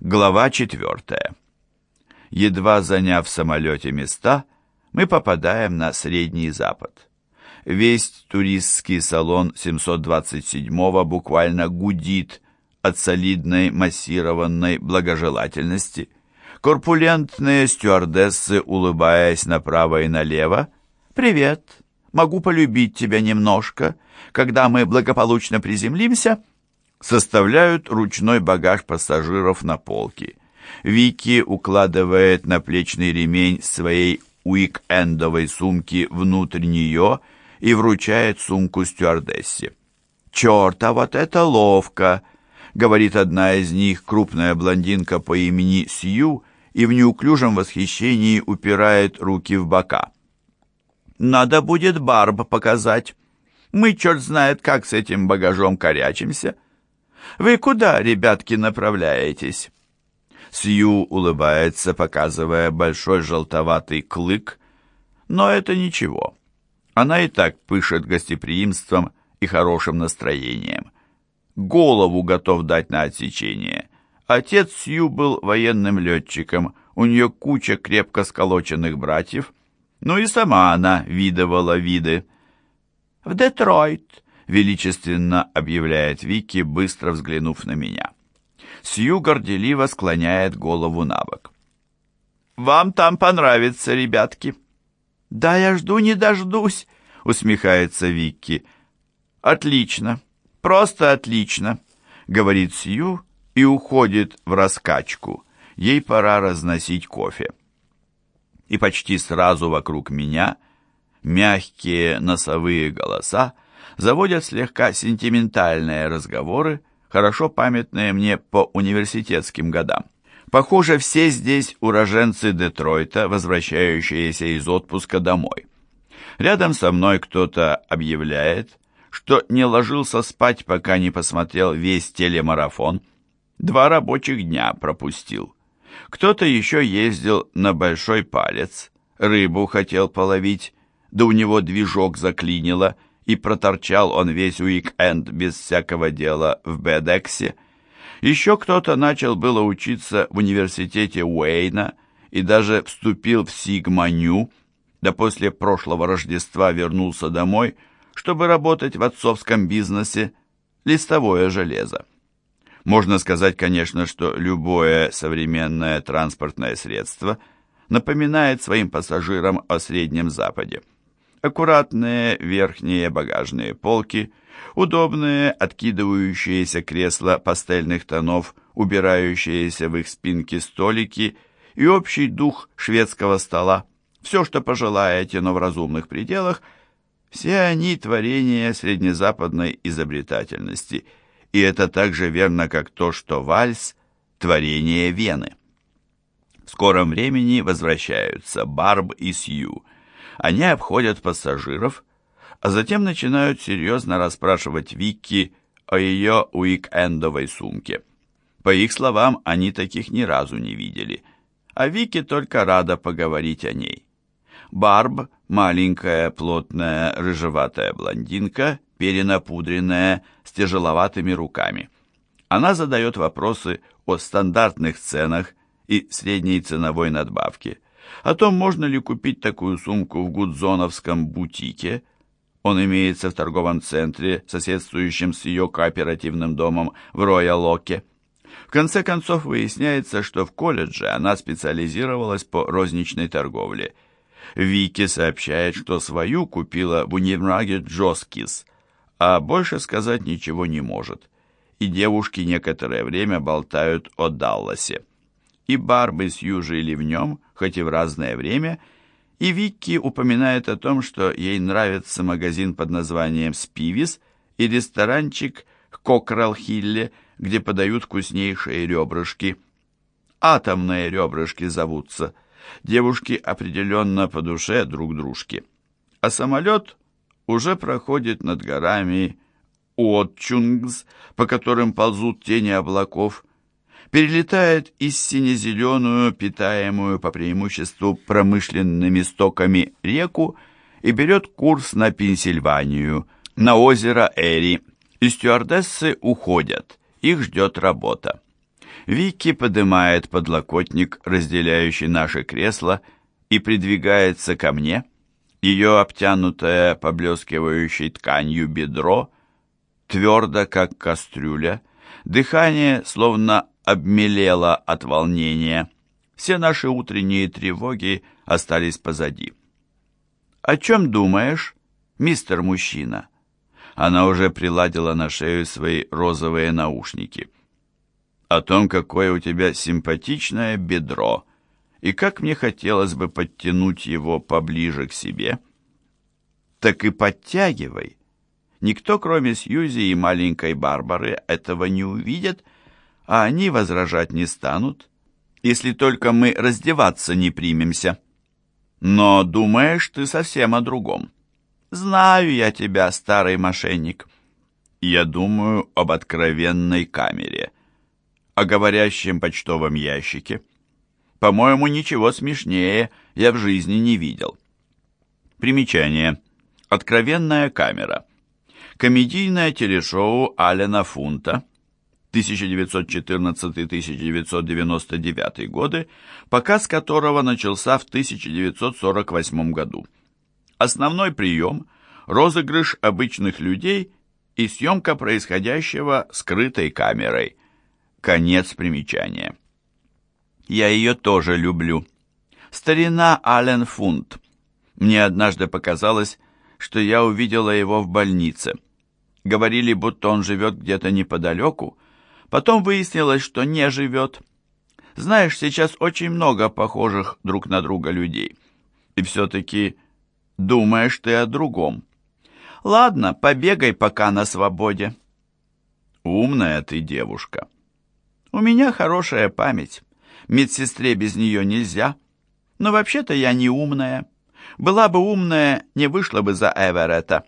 Глава четвертая. Едва заняв в самолете места, мы попадаем на Средний Запад. Весь туристский салон 727-го буквально гудит от солидной массированной благожелательности. Корпулентные стюардессы, улыбаясь направо и налево, «Привет, могу полюбить тебя немножко. Когда мы благополучно приземлимся...» составляют ручной багаж пассажиров на полке. Вики укладывает наплечный ремень своей уик-эндовой сумки внутрь нее и вручает сумку стюардессе. «Черт, а вот это ловко!» — говорит одна из них, крупная блондинка по имени Сью, и в неуклюжем восхищении упирает руки в бока. «Надо будет Барб показать. Мы, черт знает, как с этим багажом корячимся». Вы куда, ребятки, направляетесь?» Сью улыбается, показывая большой желтоватый клык, но это ничего. Она и так пышет гостеприимством и хорошим настроением. Голову готов дать на отсечение. Отец Сью был военным летчиком, у нее куча крепко сколоченных братьев, ну и сама она видывала виды. «В Детройт», величественно объявляет Вики, быстро взглянув на меня. Сью горделиво склоняет голову на бок. «Вам там понравится, ребятки!» «Да я жду не дождусь!» — усмехается Вики. «Отлично! Просто отлично!» — говорит Сью и уходит в раскачку. Ей пора разносить кофе. И почти сразу вокруг меня мягкие носовые голоса заводят слегка сентиментальные разговоры, хорошо памятные мне по университетским годам. Похоже, все здесь уроженцы Детройта, возвращающиеся из отпуска домой. Рядом со мной кто-то объявляет, что не ложился спать, пока не посмотрел весь телемарафон. Два рабочих дня пропустил. Кто-то еще ездил на большой палец, рыбу хотел половить, да у него движок заклинило – и проторчал он весь уик-энд без всякого дела в Бедексе. Еще кто-то начал было учиться в университете Уэйна и даже вступил в Сигма-Ню, да после прошлого Рождества вернулся домой, чтобы работать в отцовском бизнесе листовое железо. Можно сказать, конечно, что любое современное транспортное средство напоминает своим пассажирам о Среднем Западе аккуратные верхние багажные полки, удобные откидывающиеся кресла пастельных тонов, убирающиеся в их спинки столики и общий дух шведского стола. Все, что пожелаете, но в разумных пределах, все они творения среднезападной изобретательности. И это так же верно, как то, что вальс – творение Вены. В скором времени возвращаются Барб и Сью – они обходят пассажиров, а затем начинают серьезно расспрашивать Вики о ее уикендовой сумке. По их словам, они таких ни разу не видели, а Вики только рада поговорить о ней. Барб, маленькая, плотная, рыжеватая блондинка, перенапудренная, с тяжеловатыми руками. Она задает вопросы о стандартных ценах и средней ценовой надбавке – о том, можно ли купить такую сумку в гудзоновском бутике. Он имеется в торговом центре, соседствующем с ее кооперативным домом в Роялоке. В конце концов выясняется, что в колледже она специализировалась по розничной торговле. Вики сообщает, что свою купила в универмаге Джоскис, а больше сказать ничего не может. И девушки некоторое время болтают о Далласе и Барбы с Ю в нем, хоть и в разное время, и Викки упоминает о том, что ей нравится магазин под названием «Спивис» и ресторанчик «Кокрал-Хилле», где подают вкуснейшие ребрышки. «Атомные ребрышки» зовутся. Девушки определенно по душе друг дружки. А самолет уже проходит над горами Уотчунгс, по которым ползут тени облаков, перелетает из сине-зеленую, питаемую по преимуществу промышленными стоками реку и берет курс на Пенсильванию, на озеро Эри. И стюардессы уходят, их ждет работа. Вики поднимает подлокотник, разделяющий наши кресла, и придвигается ко мне. Ее обтянутое поблескивающей тканью бедро, твердо, как кастрюля, дыхание словно обмелело от волнения. Все наши утренние тревоги остались позади. «О чем думаешь, мистер мужчина?» Она уже приладила на шею свои розовые наушники. «О том, какое у тебя симпатичное бедро, и как мне хотелось бы подтянуть его поближе к себе». «Так и подтягивай. Никто, кроме Сьюзи и маленькой Барбары, этого не увидит, а они возражать не станут, если только мы раздеваться не примемся». Но думаешь ты совсем о другом. Знаю я тебя, старый мошенник. Я думаю об откровенной камере, о говорящем почтовом ящике. По-моему, ничего смешнее я в жизни не видел. Примечание. Откровенная камера. Комедийное телешоу Алена Фунта – 1914-1999 годы, показ которого начался в 1948 году. Основной прием – розыгрыш обычных людей и съемка происходящего скрытой камерой. Конец примечания. Я ее тоже люблю. Старина Ален Фунт. Мне однажды показалось, что я увидела его в больнице. Говорили, будто он живет где-то неподалеку, Потом выяснилось, что не живет. Знаешь, сейчас очень много похожих друг на друга людей. И все-таки думаешь ты о другом. Ладно, побегай пока на свободе. Умная ты девушка. У меня хорошая память. Медсестре без нее нельзя. Но вообще-то я не умная. Была бы умная, не вышла бы за Эверетта.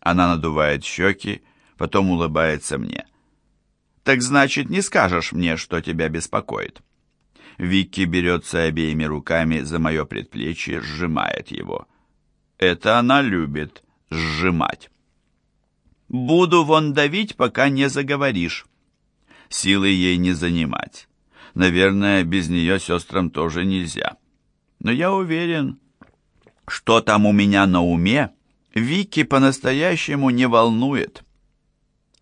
Она надувает щеки, потом улыбается мне. Так значит, не скажешь мне, что тебя беспокоит. Вики берется обеими руками за мое предплечье, сжимает его. Это она любит сжимать. Буду вон давить, пока не заговоришь. Силы ей не занимать. Наверное, без нее сестрам тоже нельзя. Но я уверен, что там у меня на уме, Вики по-настоящему не волнует.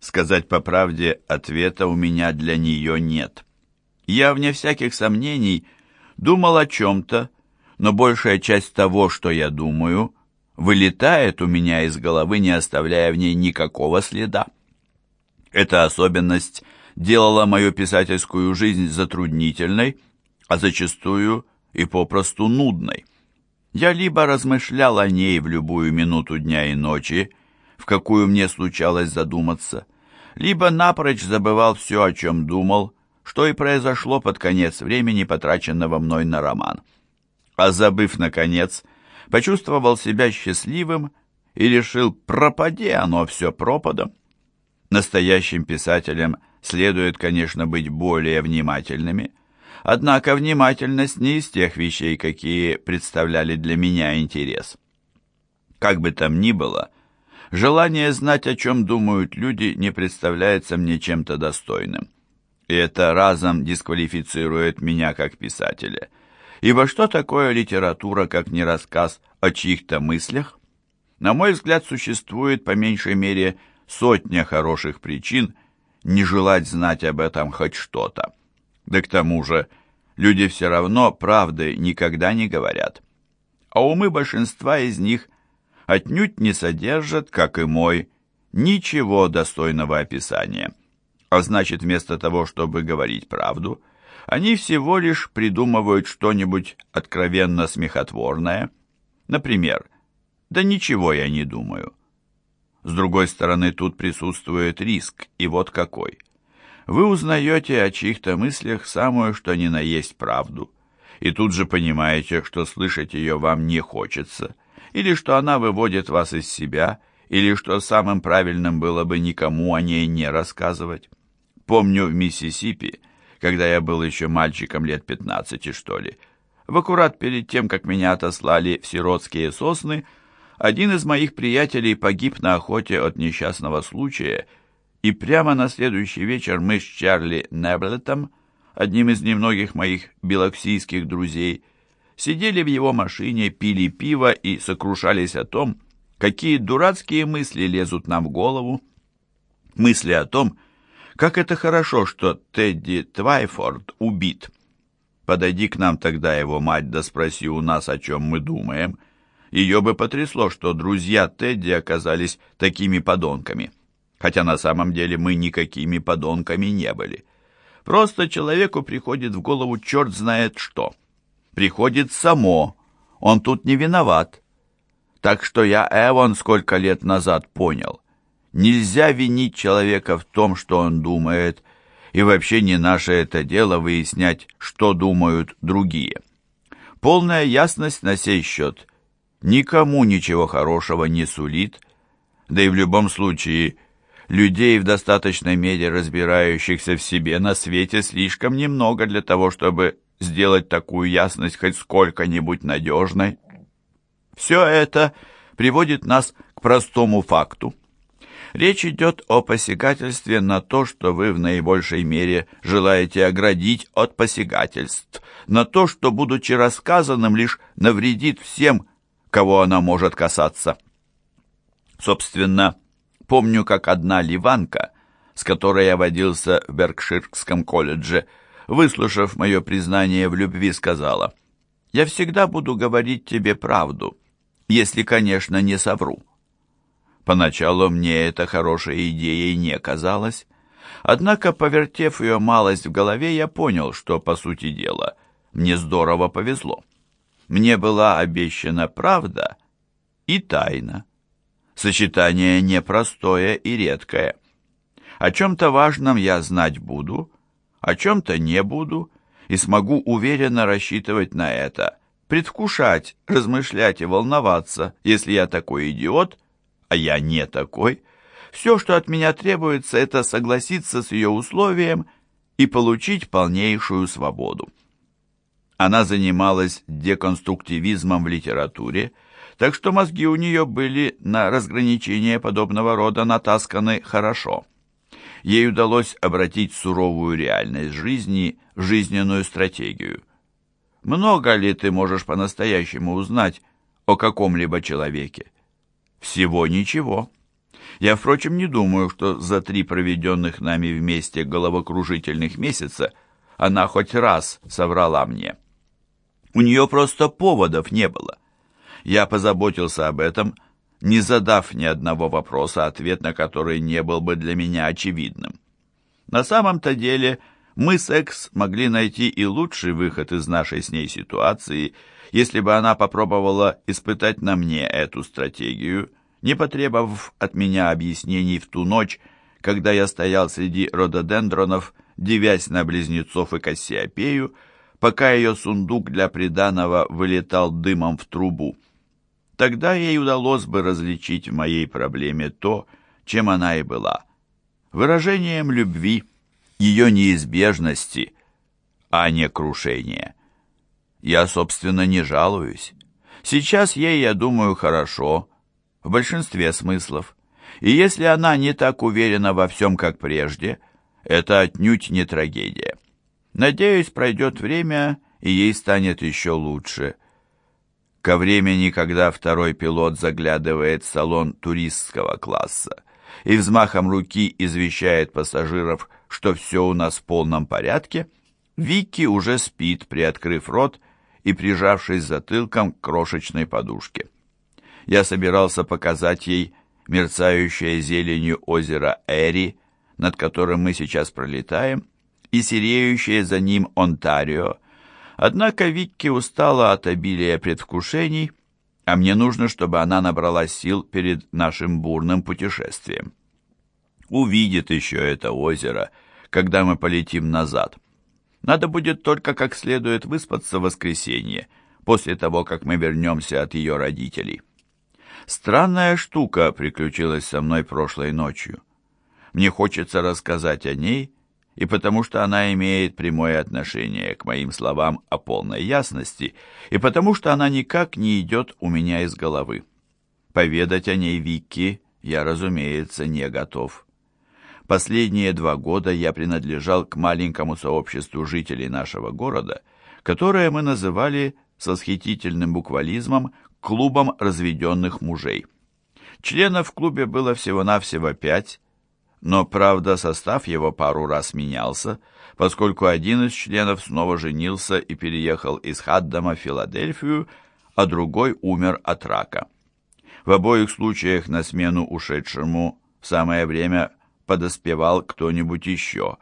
Сказать по правде, ответа у меня для нее нет. Я, вне всяких сомнений, думал о чем-то, но большая часть того, что я думаю, вылетает у меня из головы, не оставляя в ней никакого следа. Эта особенность делала мою писательскую жизнь затруднительной, а зачастую и попросту нудной. Я либо размышлял о ней в любую минуту дня и ночи, в какую мне случалось задуматься, либо напрочь забывал все, о чем думал, что и произошло под конец времени, потраченного мной на роман. А забыв, наконец, почувствовал себя счастливым и решил, пропади оно все пропадом. Настоящим писателям следует, конечно, быть более внимательными, однако внимательность не из тех вещей, какие представляли для меня интерес. Как бы там ни было, Желание знать, о чем думают люди, не представляется мне чем-то достойным. И это разом дисквалифицирует меня как писателя. Ибо что такое литература, как не рассказ о чьих-то мыслях? На мой взгляд, существует по меньшей мере сотня хороших причин не желать знать об этом хоть что-то. Да к тому же, люди все равно правды никогда не говорят. А умы большинства из них отнюдь не содержат, как и мой, ничего достойного описания. А значит, вместо того, чтобы говорить правду, они всего лишь придумывают что-нибудь откровенно смехотворное. Например, «Да ничего я не думаю». С другой стороны, тут присутствует риск, и вот какой. Вы узнаете о чьих-то мыслях самую что ни на есть правду, и тут же понимаете, что слышать ее вам не хочется – или что она выводит вас из себя, или что самым правильным было бы никому о ней не рассказывать. Помню в Миссисипи, когда я был еще мальчиком лет 15, что ли, в аккурат перед тем, как меня отослали в сиротские сосны, один из моих приятелей погиб на охоте от несчастного случая, и прямо на следующий вечер мы с Чарли Неблетом одним из немногих моих белоксийских друзей, сидели в его машине, пили пиво и сокрушались о том, какие дурацкие мысли лезут нам в голову. Мысли о том, как это хорошо, что Тедди Твайфорд убит. Подойди к нам тогда его мать, да спроси у нас, о чем мы думаем. Ее бы потрясло, что друзья Тедди оказались такими подонками. Хотя на самом деле мы никакими подонками не были. Просто человеку приходит в голову черт знает что. Приходит само. Он тут не виноват. Так что я Эван сколько лет назад понял. Нельзя винить человека в том, что он думает, и вообще не наше это дело выяснять, что думают другие. Полная ясность на сей счет никому ничего хорошего не сулит, да и в любом случае людей в достаточной мере разбирающихся в себе на свете слишком немного для того, чтобы сделать такую ясность хоть сколько-нибудь надежной. Все это приводит нас к простому факту. Речь идет о посягательстве на то, что вы в наибольшей мере желаете оградить от посягательств, на то, что, будучи рассказанным, лишь навредит всем, кого она может касаться. Собственно, помню, как одна ливанка, с которой я водился в Беркширском колледже, выслушав мое признание в любви, сказала, «Я всегда буду говорить тебе правду, если, конечно, не совру». Поначалу мне это хорошей идеей не казалось, однако, повертев ее малость в голове, я понял, что, по сути дела, мне здорово повезло. Мне была обещана правда и тайна. Сочетание непростое и редкое. О чем-то важном я знать буду, о чем-то не буду, и смогу уверенно рассчитывать на это, предвкушать, размышлять и волноваться, если я такой идиот, а я не такой, все, что от меня требуется, это согласиться с ее условием и получить полнейшую свободу. Она занималась деконструктивизмом в литературе, так что мозги у нее были на разграничение подобного рода натасканы хорошо. Ей удалось обратить суровую реальность жизни в жизненную стратегию. Много ли ты можешь по-настоящему узнать о каком-либо человеке? Всего ничего. Я, впрочем, не думаю, что за три проведенных нами вместе головокружительных месяца она хоть раз соврала мне. У нее просто поводов не было. Я позаботился об этом, не задав ни одного вопроса, ответ на который не был бы для меня очевидным. На самом-то деле мы с Экс могли найти и лучший выход из нашей с ней ситуации – если бы она попробовала испытать на мне эту стратегию, не потребовав от меня объяснений в ту ночь, когда я стоял среди рододендронов, девясь на близнецов и Кассиопею, пока ее сундук для приданого вылетал дымом в трубу. Тогда ей удалось бы различить в моей проблеме то, чем она и была. Выражением любви, ее неизбежности, а не крушения. Я, собственно, не жалуюсь. Сейчас ей, я думаю, хорошо, в большинстве смыслов. И если она не так уверена во всем, как прежде, это отнюдь не трагедия. Надеюсь, пройдет время, и ей станет еще лучше. Ко времени, когда второй пилот заглядывает в салон туристского класса и взмахом руки извещает пассажиров, что все у нас в полном порядке, Вики уже спит, приоткрыв рот и прижавшись затылком к крошечной подушке. Я собирался показать ей мерцающее зеленью озеро Эри, над которым мы сейчас пролетаем, и сереющее за ним Онтарио. Однако Викки устала от обилия предвкушений, а мне нужно, чтобы она набрала сил перед нашим бурным путешествием. Увидит еще это озеро, когда мы полетим назад. Надо будет только как следует выспаться в воскресенье, после того, как мы вернемся от ее родителей. Странная штука приключилась со мной прошлой ночью. Мне хочется рассказать о ней, и потому что она имеет прямое отношение к моим словам о полной ясности, и потому что она никак не идет у меня из головы. Поведать о ней Вики я, разумеется, не готов. Последние два года я принадлежал к маленькому сообществу жителей нашего города, которое мы называли с восхитительным буквализмом клубом разведенных мужей. Членов в клубе было всего-навсего пять, но, правда, состав его пару раз менялся, поскольку один из членов снова женился и переехал из Хаддама в Филадельфию, а другой умер от рака. В обоих случаях на смену ушедшему в самое время подоспевал кто-нибудь еще,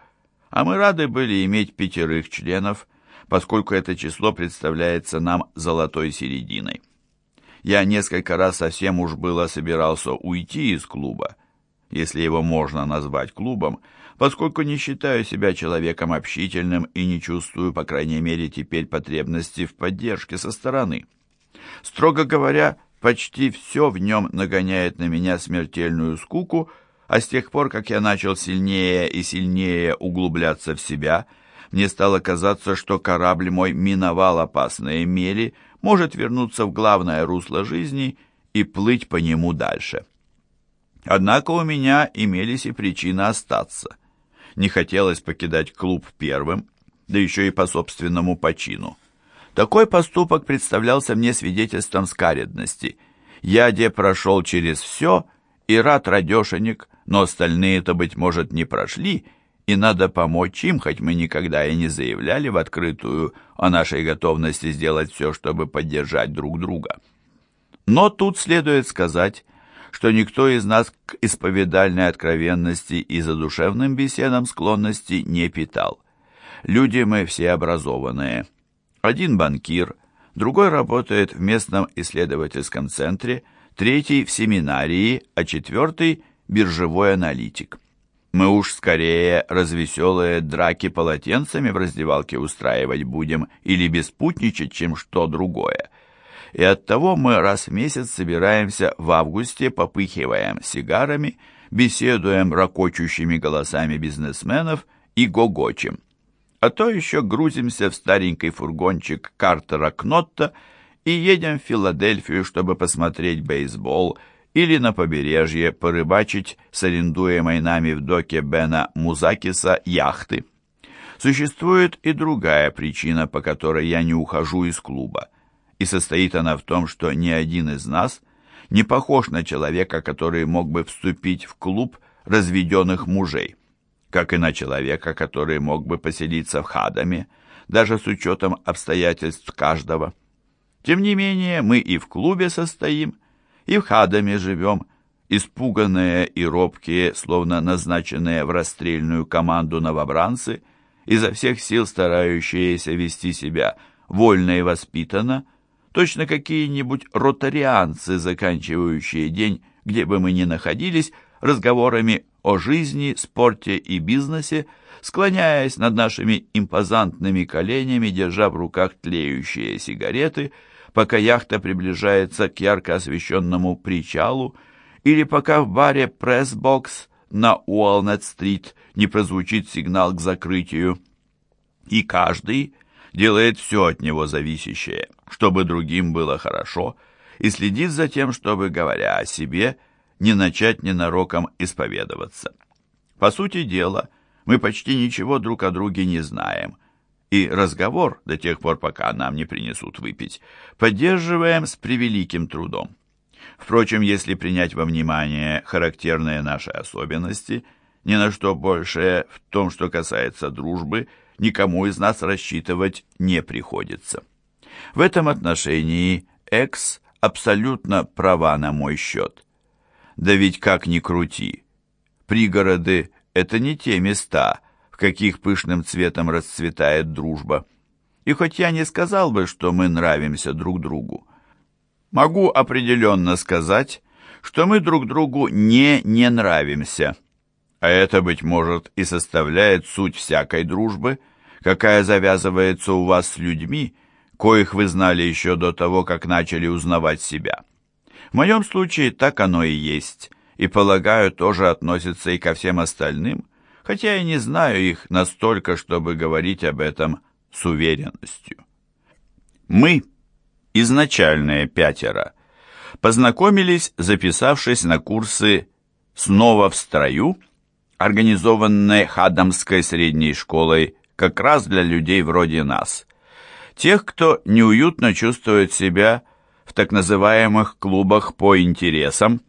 а мы рады были иметь пятерых членов, поскольку это число представляется нам золотой серединой. Я несколько раз совсем уж было собирался уйти из клуба, если его можно назвать клубом, поскольку не считаю себя человеком общительным и не чувствую, по крайней мере, теперь потребности в поддержке со стороны. Строго говоря, почти все в нем нагоняет на меня смертельную скуку, а с тех пор, как я начал сильнее и сильнее углубляться в себя, мне стало казаться, что корабль мой миновал опасные мели, может вернуться в главное русло жизни и плыть по нему дальше. Однако у меня имелись и причины остаться. Не хотелось покидать клуб первым, да еще и по собственному почину. Такой поступок представлялся мне свидетельством скаредности. Я де прошел через все, и рад радешенек, но остальные-то, быть может, не прошли, и надо помочь им, хоть мы никогда и не заявляли в открытую о нашей готовности сделать все, чтобы поддержать друг друга. Но тут следует сказать, что никто из нас к исповедальной откровенности и задушевным беседам склонности не питал. Люди мы все образованные. Один банкир, другой работает в местном исследовательском центре, третий в семинарии, а четвертый – биржевой аналитик. Мы уж скорее развеселые драки полотенцами в раздевалке устраивать будем или беспутничать, чем что другое. И оттого мы раз в месяц собираемся в августе, попыхиваем сигарами, беседуем ракочущими голосами бизнесменов и гогочем. А то еще грузимся в старенький фургончик Картера Кнотта и едем в Филадельфию, чтобы посмотреть бейсбол – или на побережье порыбачить с арендуемой нами в доке Бена Музакиса яхты. Существует и другая причина, по которой я не ухожу из клуба, и состоит она в том, что ни один из нас не похож на человека, который мог бы вступить в клуб разведенных мужей, как и на человека, который мог бы поселиться в Хадаме, даже с учетом обстоятельств каждого. Тем не менее, мы и в клубе состоим, и в Хадаме живем, испуганные и робкие, словно назначенные в расстрельную команду новобранцы, изо всех сил старающиеся вести себя вольно и воспитанно, точно какие-нибудь ротарианцы, заканчивающие день, где бы мы ни находились, разговорами о жизни, спорте и бизнесе, склоняясь над нашими импозантными коленями, держа в руках тлеющие сигареты – пока яхта приближается к ярко освещенному причалу, или пока в баре «Пресс-бокс» на Уолнет-стрит не прозвучит сигнал к закрытию. И каждый делает все от него зависящее, чтобы другим было хорошо, и следит за тем, чтобы, говоря о себе, не начать ненароком исповедоваться. По сути дела, мы почти ничего друг о друге не знаем, и разговор, до тех пор, пока нам не принесут выпить, поддерживаем с превеликим трудом. Впрочем, если принять во внимание характерные наши особенности, ни на что большее в том, что касается дружбы, никому из нас рассчитывать не приходится. В этом отношении Экс абсолютно права на мой счет. Да ведь как ни крути, пригороды — это не те места, каких пышным цветом расцветает дружба. И хоть я не сказал бы, что мы нравимся друг другу, могу определенно сказать, что мы друг другу не не нравимся. А это, быть может, и составляет суть всякой дружбы, какая завязывается у вас с людьми, коих вы знали еще до того, как начали узнавать себя. В моем случае так оно и есть, и, полагаю, тоже относится и ко всем остальным, хотя я не знаю их настолько, чтобы говорить об этом с уверенностью. Мы, изначальные пятеро, познакомились, записавшись на курсы «Снова в строю», организованной Хадамской средней школой как раз для людей вроде нас. Тех, кто неуютно чувствует себя в так называемых клубах по интересам,